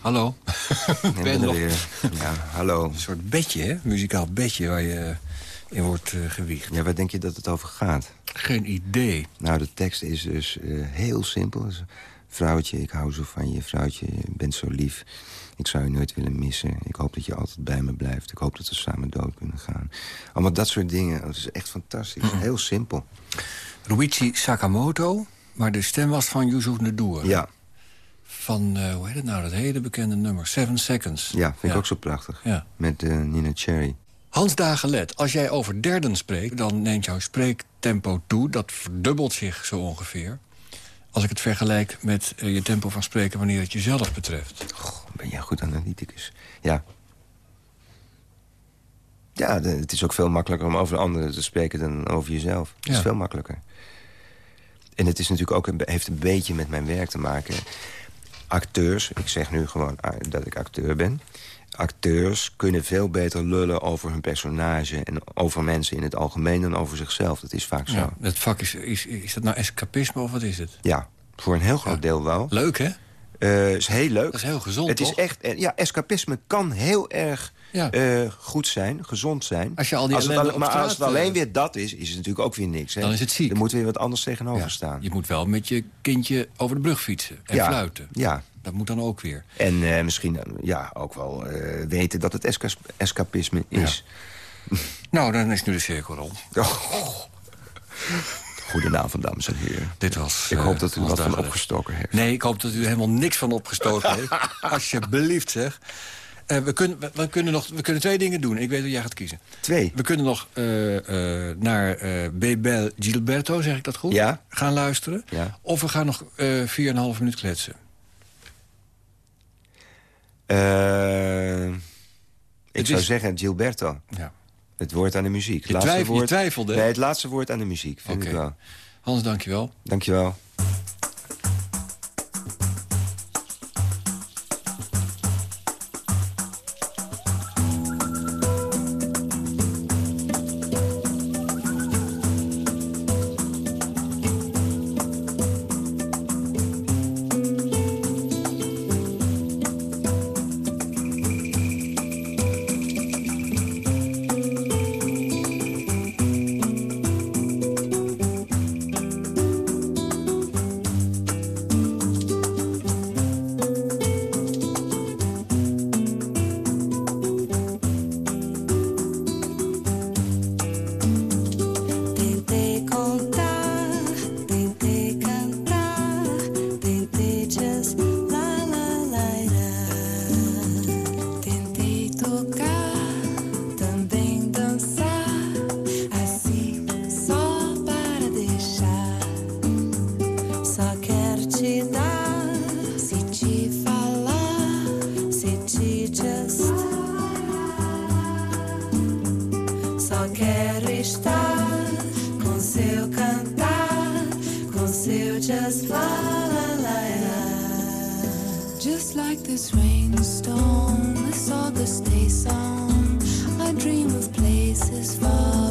hallo?
Ik
ben
er
nog-
weer. Ja, hallo.
Een soort bedje, hè? Muzikaal bedje waar je in wordt eh, gewiegd.
Ja, waar denk je dat het over gaat?
Geen idee.
Nou, de tekst is dus eh, heel simpel. Vrouwtje, ik hou zo van je. Vrouwtje, je bent zo lief. Ik zou je nooit willen missen. Ik hoop dat je altijd bij me blijft. Ik hoop dat we samen dood kunnen gaan. Allemaal dat soort dingen. Het is echt fantastisch. Heel simpel.
Ruichi Sakamoto, maar de stem was van Yusuf Ndour.
Ja,
Van, eh, hoe heet het nou, dat hele bekende nummer, Seven Seconds.
ja vind ik ook zo prachtig.
Ja.
Met eh, Nina Cherry.
Hans Dagelet, als jij over derden spreekt... dan neemt jouw spreektempo toe. Dat verdubbelt zich zo ongeveer. Als ik het vergelijk met eh, je tempo van spreken... wanneer het jezelf betreft.
Goh, ben jij goed analyticus. Ja. Ja, de- het is ook veel makkelijker om over anderen te spreken dan over jezelf. Het
Ja.
is veel makkelijker. En het is natuurlijk ook een, heeft een beetje met mijn werk te maken. Acteurs, ik zeg nu gewoon ah, dat ik acteur ben. Acteurs kunnen veel beter lullen over hun personage... en over mensen in het algemeen dan over zichzelf. Dat is vaak zo.
Ja,
Ja,
dat vak is, is, is dat nou escapisme of wat is het?
voor een heel groot deel wel.
Leuk, hè?
Eh is heel leuk.
Dat is heel gezond,
Het
toch?
is echt, ja, escapisme kan heel erg
Ja.
eh, goed zijn, gezond zijn.
Als je al die
het al- maar als het alleen
eh,
weer dat is, is het natuurlijk ook weer niks. Hè?
Dan is het ziek.
Er moet weer wat anders tegenover
Ja,
staan.
Je moet wel met je kindje over de brug fietsen en
ja,
fluiten.
Ja,
Dat moet dan ook weer.
en eh, misschien ja, ook wel weten dat het esca- escapisme is.
Nou, dan is nu de cirkel rond.
Oh. Goedenavond, dames en heren.
Dit was...
Ik hoop dat u wat van opgestoken heeft.
Nee, ik hoop dat u er helemaal niks van opgestoken heeft. Alsjeblieft, zeg. Eh, we, kunnen, we, we kunnen nog, we kunnen twee dingen doen. Ik weet dat jij gaat kiezen.
Twee.
We kunnen nog eh, eh, naar Bebel Gilberto, zeg ik dat goed?
Ja.
Gaan luisteren.
Ja.
Of we gaan nog eh 4,5 minuut kletsen.
Ik
Het
zou zeggen Gilberto.
Ja.
Het woord aan de muziek.
Je, twijf- je
woord,
twijfelde.
Nee, het laatste woord aan de muziek, vind
Oké.
ik wel.
Hans, dankjewel.
Dankjewel.
Just like this rainstorm, this August day song, I dream of places far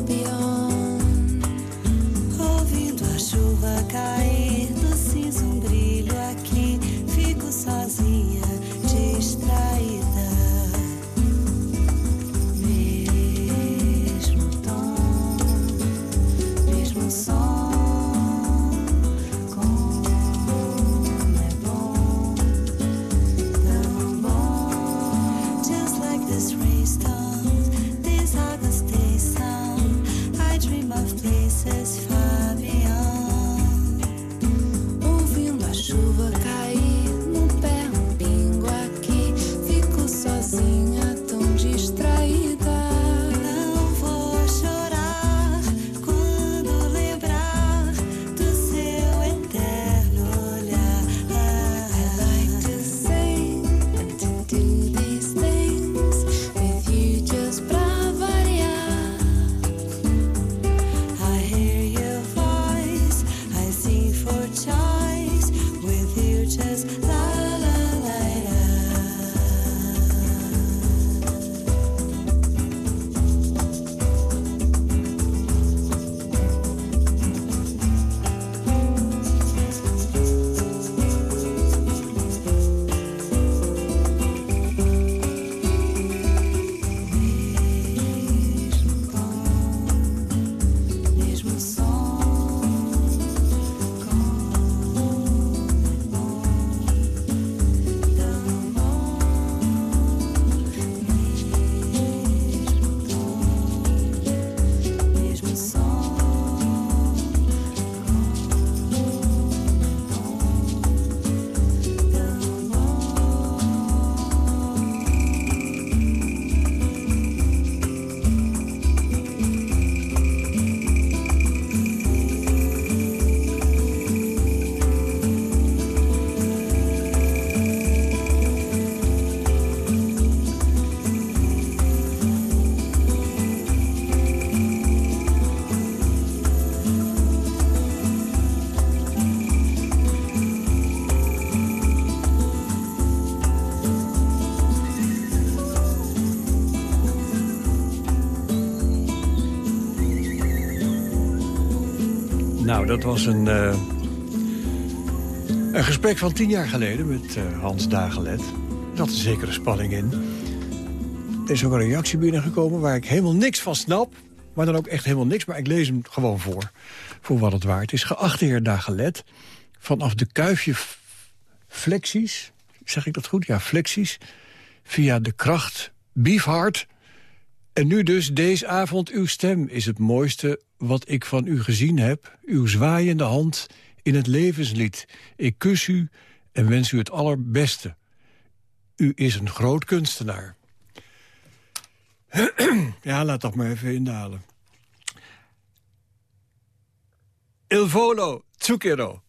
dat was een, uh, een gesprek van tien jaar geleden met uh, Hans Dagelet. Er zat een zekere spanning in. Er is ook een reactie binnengekomen waar ik helemaal niks van snap. Maar dan ook echt helemaal niks, maar ik lees hem gewoon voor. Voor wat het waard is. Geachte heer Dagelet, vanaf de kuifje flexies... zeg ik dat goed? Ja, flexies. Via de kracht Beefheart... En nu dus deze avond uw stem is het mooiste wat ik van u gezien heb, uw zwaaiende hand in het levenslied. Ik kus u en wens u het allerbeste. U is een groot kunstenaar. ja, laat dat maar even inhalen. Il volo, zucchero.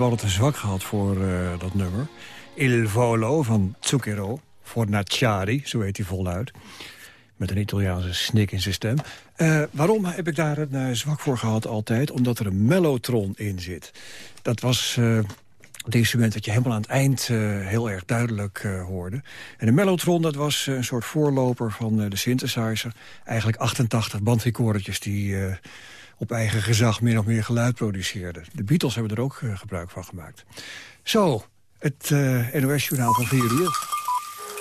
Heb altijd een zwak gehad voor eh, dat nummer. Il Volo van Zucchero. Fornaciari, zo heet hij voluit. Met een Italiaanse snik in zijn stem. Uh, waarom heb ik daar een uh, zwak voor gehad altijd? Omdat er een mellotron in zit. Dat was het instrument dat je helemaal aan het eind heel erg duidelijk hoorde. En de mellotron dat was een soort voorloper van de synthesizer. Eigenlijk 88 bandrecordertjes die op eigen gezag min of meer geluid produceerden. De Beatles hebben er ook gebruik van gemaakt. Zo, het NOS-journaal van 4 uur.